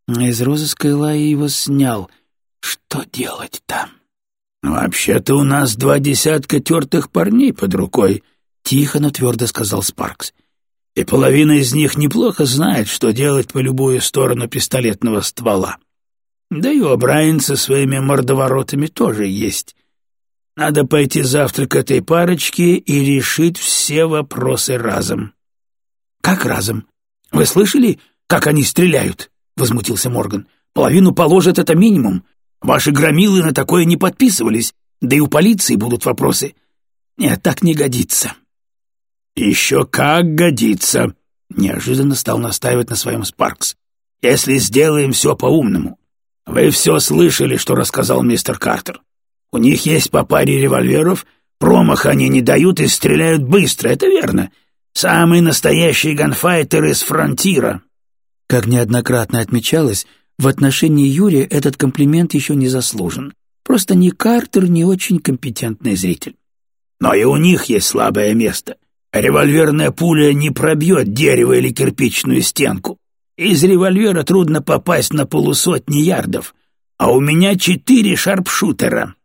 Из розыска Илая его снял. Что делать там? «Вообще-то у нас два десятка тертых парней под рукой», — тихо, но твердо сказал Спаркс. «И половина из них неплохо знает, что делать по любую сторону пистолетного ствола. Да и у Брайан со своими мордоворотами тоже есть. Надо пойти завтра к этой парочке и решить все вопросы разом». «Как разом? Вы слышали, как они стреляют?» — возмутился Морган. «Половину положат это минимум. Ваши громилы на такое не подписывались, да и у полиции будут вопросы. Нет, так не годится». «Еще как годится», — неожиданно стал настаивать на своем Спаркс. «Если сделаем все по-умному. Вы все слышали, что рассказал мистер Картер. У них есть по паре револьверов, промах они не дают и стреляют быстро, это верно. Самые настоящие ганфайтеры из фронтира». Как неоднократно отмечалось, в отношении Юрия этот комплимент еще не заслужен. Просто ни Картер, ни очень компетентный зритель. Но и у них есть слабое место. Револьверная пуля не пробьет дерево или кирпичную стенку. Из револьвера трудно попасть на полусотни ярдов, а у меня четыре шарпшутера.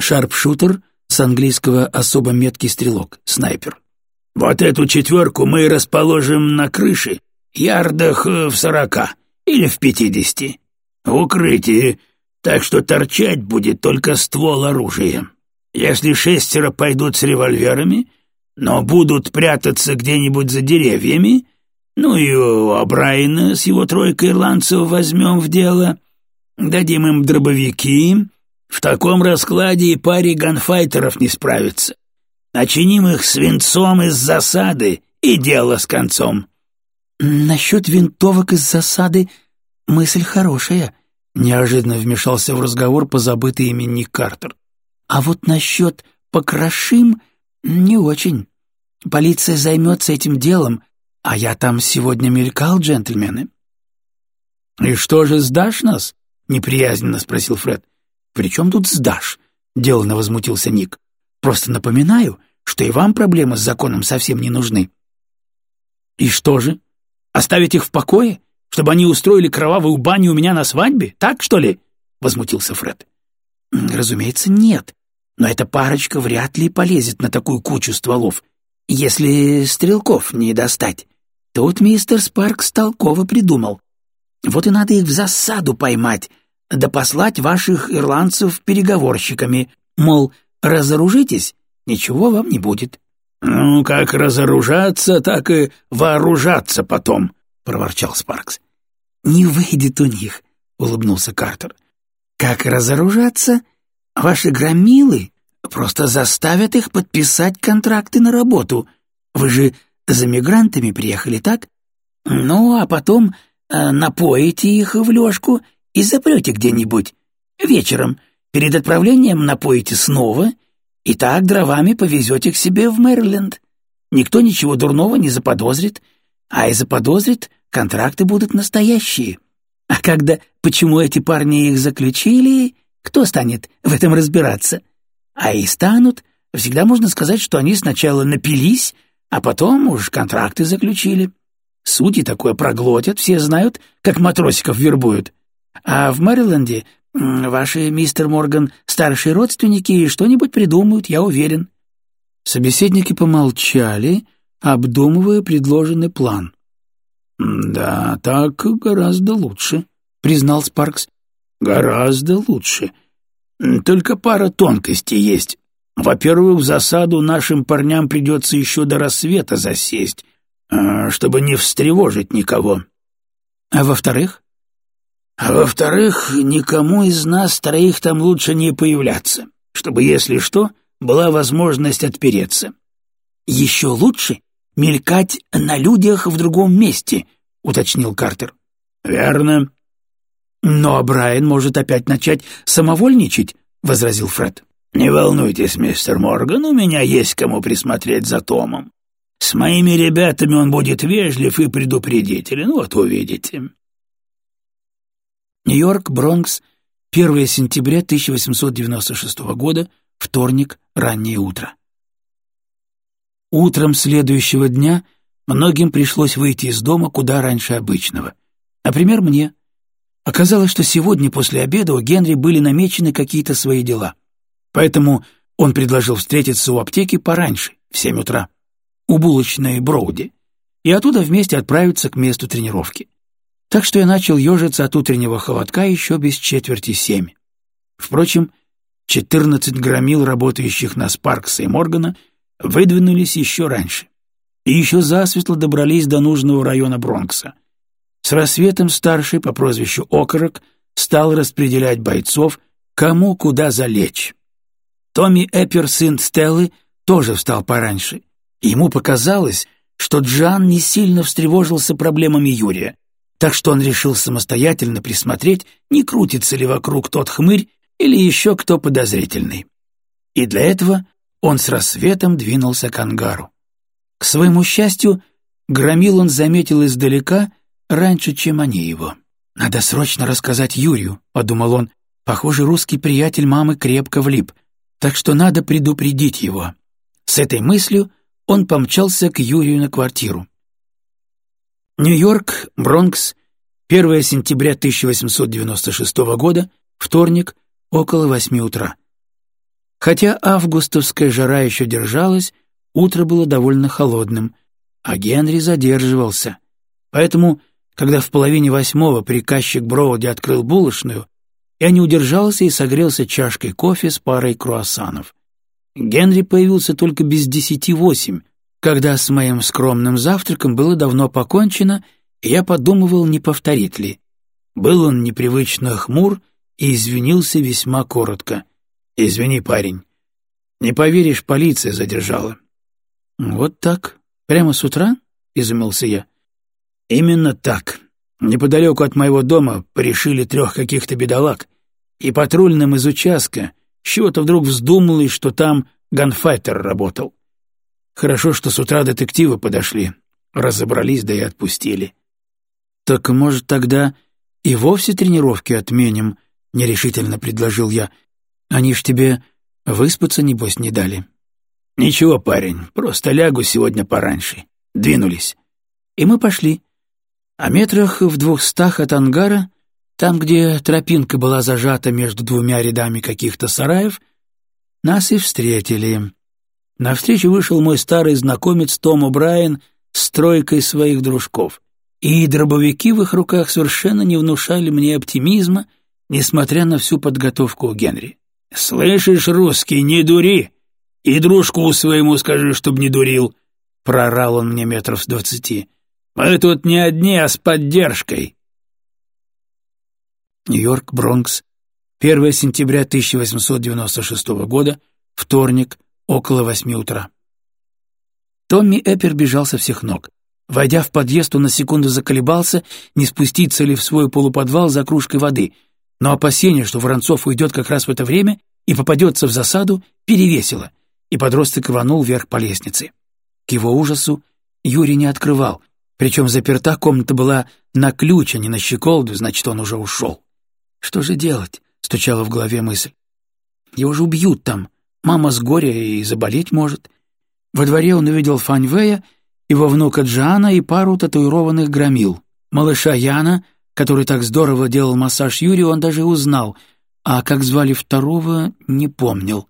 Шарпшутер с английского особо меткий стрелок, снайпер. Вот эту четверку мы расположим на крыше, ярдах э, в сорока или в пятидесяти. В укрытии, так что торчать будет только ствол оружия. Если шестеро пойдут с револьверами, но будут прятаться где-нибудь за деревьями, ну и у Брайана с его тройкой ирландцев возьмем в дело, дадим им дробовики, в таком раскладе и паре ганфайтеров не справится. Начиним их свинцом из засады, и дело с концом. «Насчет винтовок из засады мысль хорошая», — неожиданно вмешался в разговор позабытый ими Ник Картер. «А вот насчет покрошим не очень. Полиция займется этим делом, а я там сегодня мелькал, джентльмены». «И что же, сдашь нас?» — неприязненно спросил Фред. «При чем тут сдашь?» — деланно возмутился Ник. «Просто напоминаю, что и вам проблемы с законом совсем не нужны». «И что же?» Оставить их в покое, чтобы они устроили кровавую баню у меня на свадьбе? Так, что ли?» — возмутился Фред. «Разумеется, нет. Но эта парочка вряд ли полезет на такую кучу стволов, если стрелков не достать. Тут мистер Спаркс толково придумал. Вот и надо их в засаду поймать, да послать ваших ирландцев переговорщиками, мол, разоружитесь, ничего вам не будет. «Ну, как разоружаться, так и вооружаться потом», — проворчал Спаркс. «Не выйдет у них», — улыбнулся Картер. «Как разоружаться? Ваши громилы просто заставят их подписать контракты на работу. Вы же за мигрантами приехали, так? Ну, а потом э, напоите их в лёжку и запрете где-нибудь. Вечером, перед отправлением, напоите снова, и так дровами повезете к себе в Мэриленд. Никто ничего дурного не заподозрит, а и заподозрит, контракты будут настоящие. А когда почему эти парни их заключили, кто станет в этом разбираться? А и станут, всегда можно сказать, что они сначала напились, а потом уж контракты заключили. Судьи такое проглотят, все знают, как матросиков вербуют. А в Мэриленде ваши, мистер Морган, старшие родственники что-нибудь придумают, я уверен». Собеседники помолчали, обдумывая предложенный план. «Да, так гораздо лучше», — признал Спаркс. «Гораздо лучше. Только пара тонкостей есть. Во-первых, в засаду нашим парням придется еще до рассвета засесть, а, чтобы не встревожить никого. А во-вторых? А во-вторых, никому из нас троих там лучше не появляться, чтобы, если что, была возможность отпереться. Еще лучше мелькать на людях в другом месте, уточнил Картер. Верно. Но Брайан может опять начать самовольничать, возразил Фред. Не волнуйтесь, мистер Морган, у меня есть кому присмотреть за Томом. С моими ребятами он будет вежлив и предупредителен, вот увидите. Нью-Йорк, Бронкс, 1 сентября 1896 года, вторник, раннее утро. Утром следующего дня многим пришлось выйти из дома куда раньше обычного. Например, мне. Оказалось, что сегодня после обеда у Генри были намечены какие-то свои дела. Поэтому он предложил встретиться у аптеки пораньше, в семь утра у булочной Броуди, и оттуда вместе отправиться к месту тренировки. Так что я начал ежиться от утреннего холодка еще без четверти семь. Впрочем, четырнадцать громил, работающих на Спаркса и Моргана, выдвинулись еще раньше. И еще засветло добрались до нужного района Бронкса. С рассветом старший по прозвищу Окорок стал распределять бойцов, кому куда залечь. Томми Эппер, сын Стеллы, тоже встал пораньше — Ему показалось, что Джан не сильно встревожился проблемами Юрия, так что он решил самостоятельно присмотреть, не крутится ли вокруг тот хмырь или еще кто подозрительный. И для этого он с рассветом двинулся к ангару. К своему счастью, громил он заметил издалека раньше, чем они его. «Надо срочно рассказать Юрию», — подумал он. «Похоже, русский приятель мамы крепко влип, так что надо предупредить его». С этой мыслью он помчался к Юрию на квартиру. Нью-Йорк, Бронкс, 1 сентября 1896 года, вторник, около восьми утра. Хотя августовская жара еще держалась, утро было довольно холодным, а Генри задерживался. Поэтому, когда в половине восьмого приказчик Броуди открыл булочную, я не удержался и согрелся чашкой кофе с парой круассанов. Генри появился только без десяти восемь, когда с моим скромным завтраком было давно покончено, и я подумывал, не повторит ли. Был он непривычно хмур и извинился весьма коротко. «Извини, парень. Не поверишь, полиция задержала». «Вот так? Прямо с утра?» — изумился я. «Именно так. Неподалеку от моего дома порешили трех каких-то бедолаг, и патрульным из участка чего-то вдруг вздумалось, что там ганфайтер работал. Хорошо, что с утра детективы подошли, разобрались, да и отпустили. «Так, может, тогда и вовсе тренировки отменим?» — нерешительно предложил я. «Они ж тебе выспаться, небось, не дали». «Ничего, парень, просто лягу сегодня пораньше. Двинулись». И мы пошли. А метрах в двухстах от ангара там, где тропинка была зажата между двумя рядами каких-то сараев, нас и встретили. Навстречу вышел мой старый знакомец Том О'Брайен с тройкой своих дружков. И дробовики в их руках совершенно не внушали мне оптимизма, несмотря на всю подготовку у Генри. «Слышишь, русский, не дури! И дружку своему скажи, чтоб не дурил!» — прорал он мне метров с двадцати. «Мы тут не одни, а с поддержкой!» Нью-Йорк, Бронкс, 1 сентября 1896 года, вторник, около восьми утра. Томми Эппер бежал со всех ног. Войдя в подъезд, он на секунду заколебался, не спуститься ли в свой полуподвал за кружкой воды, но опасение, что Воронцов уйдет как раз в это время и попадется в засаду, перевесило, и подросток рванул вверх по лестнице. К его ужасу Юрий не открывал, причем заперта комната была на ключ, а не на щеколду, значит, он уже ушел. «Что же делать?» — стучала в голове мысль. «Его же убьют там. Мама с горя и заболеть может». Во дворе он увидел Фаньвея, его внука Джана и пару татуированных громил. Малыша Яна, который так здорово делал массаж Юрию, он даже узнал, а как звали второго, не помнил.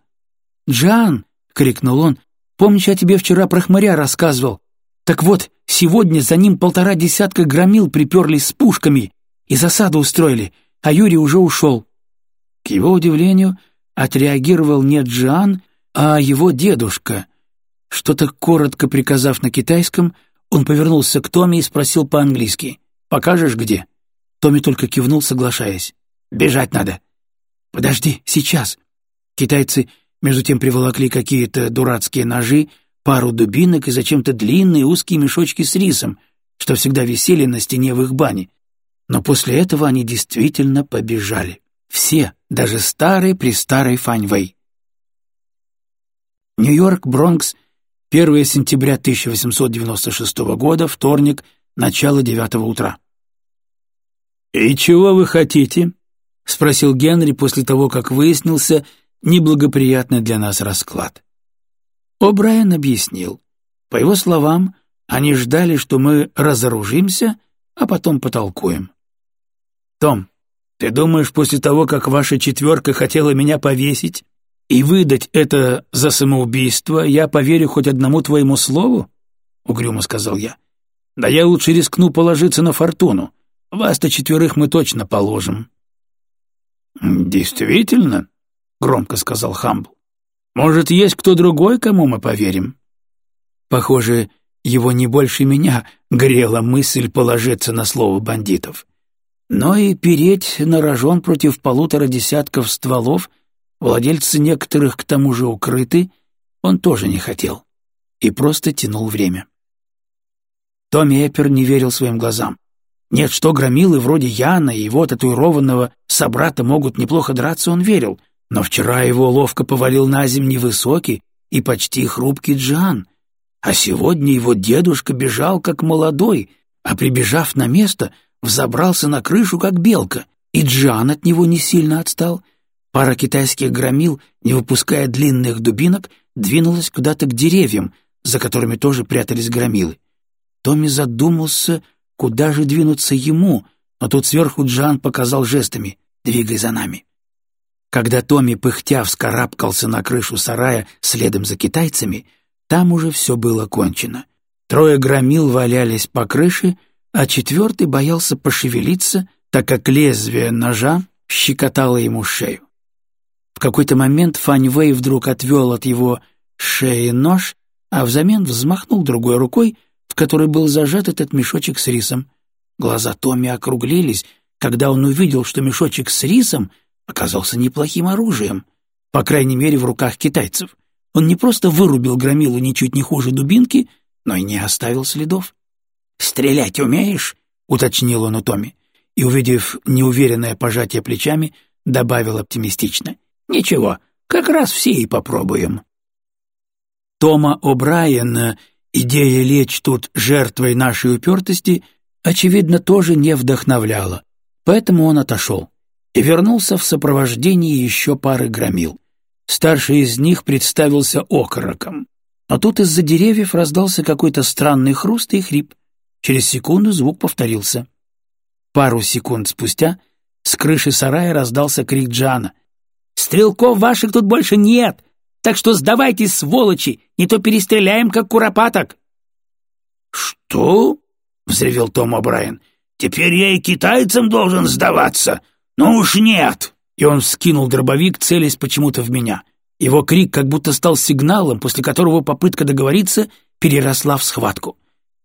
«Джан!» — крикнул он. «Помнишь, я тебе вчера про хмыря рассказывал? Так вот, сегодня за ним полтора десятка громил приперлись с пушками и засаду устроили, а Юрий уже ушел». К его удивлению, отреагировал не Джан, а его дедушка — что-то коротко приказав на китайском, он повернулся к Томе и спросил по-английски. «Покажешь, где?» Томми только кивнул, соглашаясь. «Бежать надо». «Подожди, сейчас». Китайцы между тем приволокли какие-то дурацкие ножи, пару дубинок и зачем-то длинные узкие мешочки с рисом, что всегда висели на стене в их бане. Но после этого они действительно побежали. Все, даже старый-престарый Фаньвэй. Нью-Йорк, Бронкс, 1 сентября 1896 года, вторник, начало девятого утра. «И чего вы хотите?» — спросил Генри после того, как выяснился неблагоприятный для нас расклад. О'Брайен объяснил. По его словам, они ждали, что мы разоружимся, а потом потолкуем. «Том, ты думаешь, после того, как ваша четверка хотела меня повесить, и выдать это за самоубийство я поверю хоть одному твоему слову? — угрюмо сказал я. — Да я лучше рискну положиться на фортуну. Вас-то четверых мы точно положим. — Действительно? — громко сказал Хамбл. — Может, есть кто другой, кому мы поверим? Похоже, его не больше меня грела мысль положиться на слово бандитов. Но и переть на рожон против полутора десятков стволов — Владельцы некоторых к тому же укрыты, он тоже не хотел и просто тянул время. Томми Эппер не верил своим глазам. Нет, что громилы вроде Яна и его татуированного собрата могут неплохо драться, он верил, но вчера его ловко повалил на земь невысокий и почти хрупкий Джан, а сегодня его дедушка бежал как молодой, а прибежав на место, взобрался на крышу как белка, и Джан от него не сильно отстал — Пара китайских громил, не выпуская длинных дубинок, двинулась куда-то к деревьям, за которыми тоже прятались громилы. Томми задумался, куда же двинуться ему, но тут сверху Джан показал жестами «Двигай за нами». Когда Томми, пыхтя, вскарабкался на крышу сарая следом за китайцами, там уже все было кончено. Трое громил валялись по крыше, а четвертый боялся пошевелиться, так как лезвие ножа щекотало ему шею. В какой-то момент Фань Вэй вдруг отвел от его шеи нож, а взамен взмахнул другой рукой, в которой был зажат этот мешочек с рисом. Глаза Томми округлились, когда он увидел, что мешочек с рисом оказался неплохим оружием, по крайней мере, в руках китайцев. Он не просто вырубил громилу ничуть не хуже дубинки, но и не оставил следов. «Стрелять умеешь?» — уточнил он у Томми, и, увидев неуверенное пожатие плечами, добавил оптимистично. Ничего, как раз все и попробуем. Тома О'Брайена идея лечь тут жертвой нашей упертости, очевидно, тоже не вдохновляла, поэтому он отошел и вернулся в сопровождении еще пары громил. Старший из них представился окороком. А тут из-за деревьев раздался какой-то странный хруст и хрип. Через секунду звук повторился. Пару секунд спустя с крыши сарая раздался крик Джана. Стрелков ваших тут больше нет, так что сдавайтесь, сволочи, не то перестреляем, как куропаток». «Что?» — взревел Том О'Брайен. «Теперь я и китайцам должен сдаваться? Ну уж нет!» И он вскинул дробовик, целясь почему-то в меня. Его крик как будто стал сигналом, после которого попытка договориться переросла в схватку.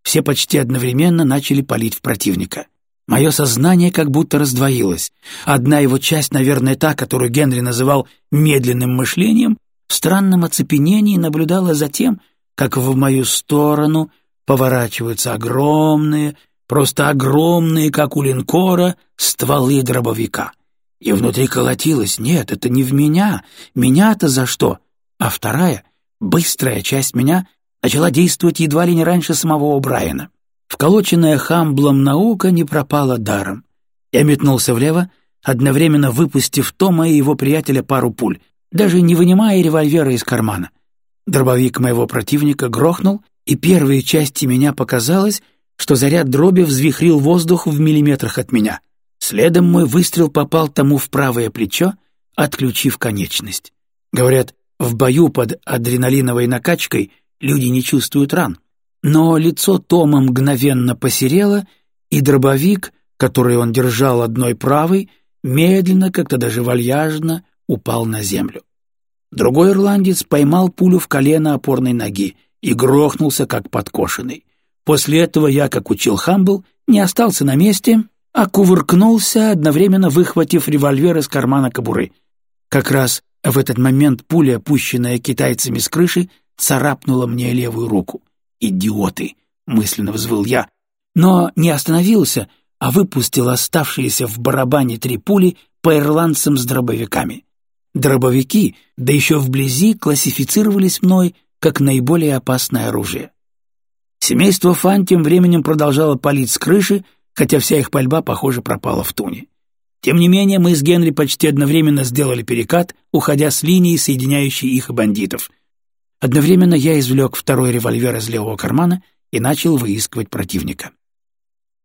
Все почти одновременно начали палить в противника. Мое сознание как будто раздвоилось. Одна его часть, наверное, та, которую Генри называл «медленным мышлением», в странном оцепенении наблюдала за тем, как в мою сторону поворачиваются огромные, просто огромные, как у линкора, стволы дробовика. И внутри колотилось, нет, это не в меня, меня-то за что? А вторая, быстрая часть меня начала действовать едва ли не раньше самого Брайана. Вколоченная Хамблом наука не пропала даром. Я метнулся влево, одновременно выпустив Тома и его приятеля пару пуль, даже не вынимая револьвера из кармана. Дробовик моего противника грохнул, и первые части меня показалось, что заряд дроби взвихрил воздух в миллиметрах от меня. Следом мой выстрел попал тому в правое плечо, отключив конечность. Говорят, в бою под адреналиновой накачкой люди не чувствуют ран. Но лицо Тома мгновенно посерело, и дробовик, который он держал одной правой, медленно, как-то даже вальяжно, упал на землю. Другой ирландец поймал пулю в колено опорной ноги и грохнулся, как подкошенный. После этого я, как учил Хамбл, не остался на месте, а кувыркнулся, одновременно выхватив револьвер из кармана кобуры. Как раз в этот момент пуля, опущенная китайцами с крыши, царапнула мне левую руку. «Идиоты!» — мысленно взвыл я. Но не остановился, а выпустил оставшиеся в барабане три пули по ирландцам с дробовиками. Дробовики, да еще вблизи, классифицировались мной как наиболее опасное оружие. Семейство Фан тем временем продолжало палить с крыши, хотя вся их пальба, похоже, пропала в туне. Тем не менее, мы с Генри почти одновременно сделали перекат, уходя с линии, соединяющей их и бандитов. Одновременно я извлек второй револьвер из левого кармана и начал выискивать противника.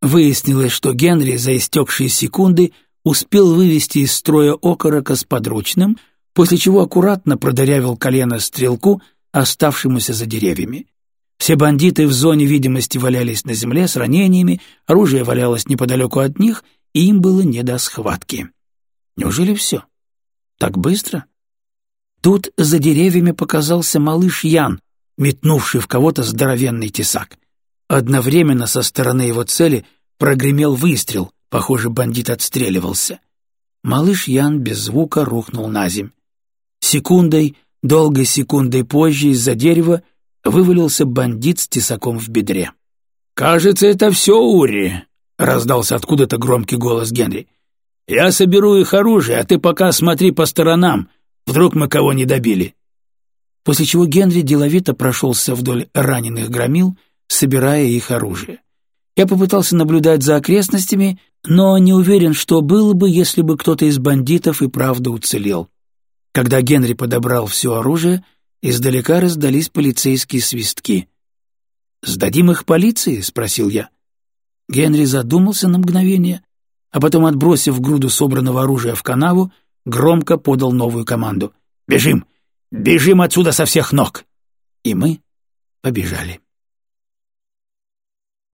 Выяснилось, что Генри за истекшие секунды успел вывести из строя окорока с подручным, после чего аккуратно продырявил колено стрелку, оставшемуся за деревьями. Все бандиты в зоне видимости валялись на земле с ранениями, оружие валялось неподалеку от них, и им было не до схватки. Неужели все? Так быстро? Тут за деревьями показался малыш Ян, метнувший в кого-то здоровенный тесак. Одновременно со стороны его цели прогремел выстрел, похоже, бандит отстреливался. Малыш Ян без звука рухнул на земь. Секундой, долгой секундой позже из-за дерева вывалился бандит с тесаком в бедре. «Кажется, это все Ури», — раздался откуда-то громкий голос Генри. «Я соберу их оружие, а ты пока смотри по сторонам, вдруг мы кого не добили». После чего Генри деловито прошелся вдоль раненых громил, собирая их оружие. Я попытался наблюдать за окрестностями, но не уверен, что было бы, если бы кто-то из бандитов и правда уцелел. Когда Генри подобрал все оружие, издалека раздались полицейские свистки. «Сдадим их полиции?» — спросил я. Генри задумался на мгновение, а потом, отбросив груду собранного оружия в канаву, громко подал новую команду. «Бежим! Бежим отсюда со всех ног!» И мы побежали.